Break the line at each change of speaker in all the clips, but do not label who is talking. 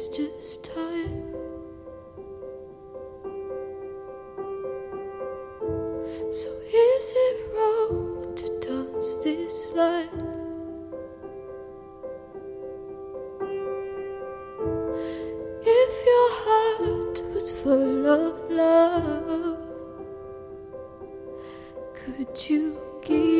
is just time. So is it wrong to dance this line? If your heart was full of love, could you give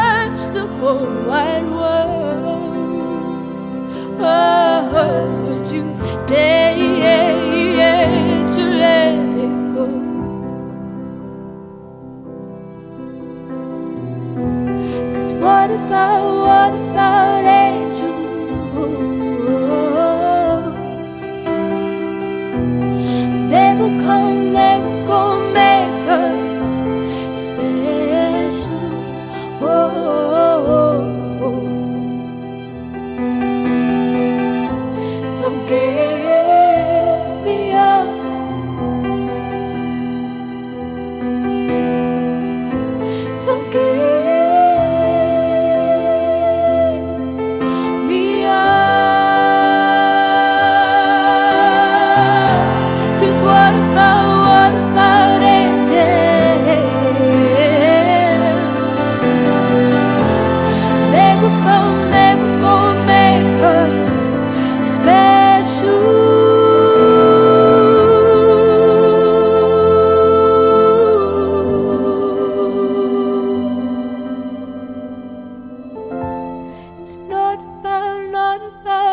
whole wide world, oh, would you dare to let it go? Cause what about, what about about,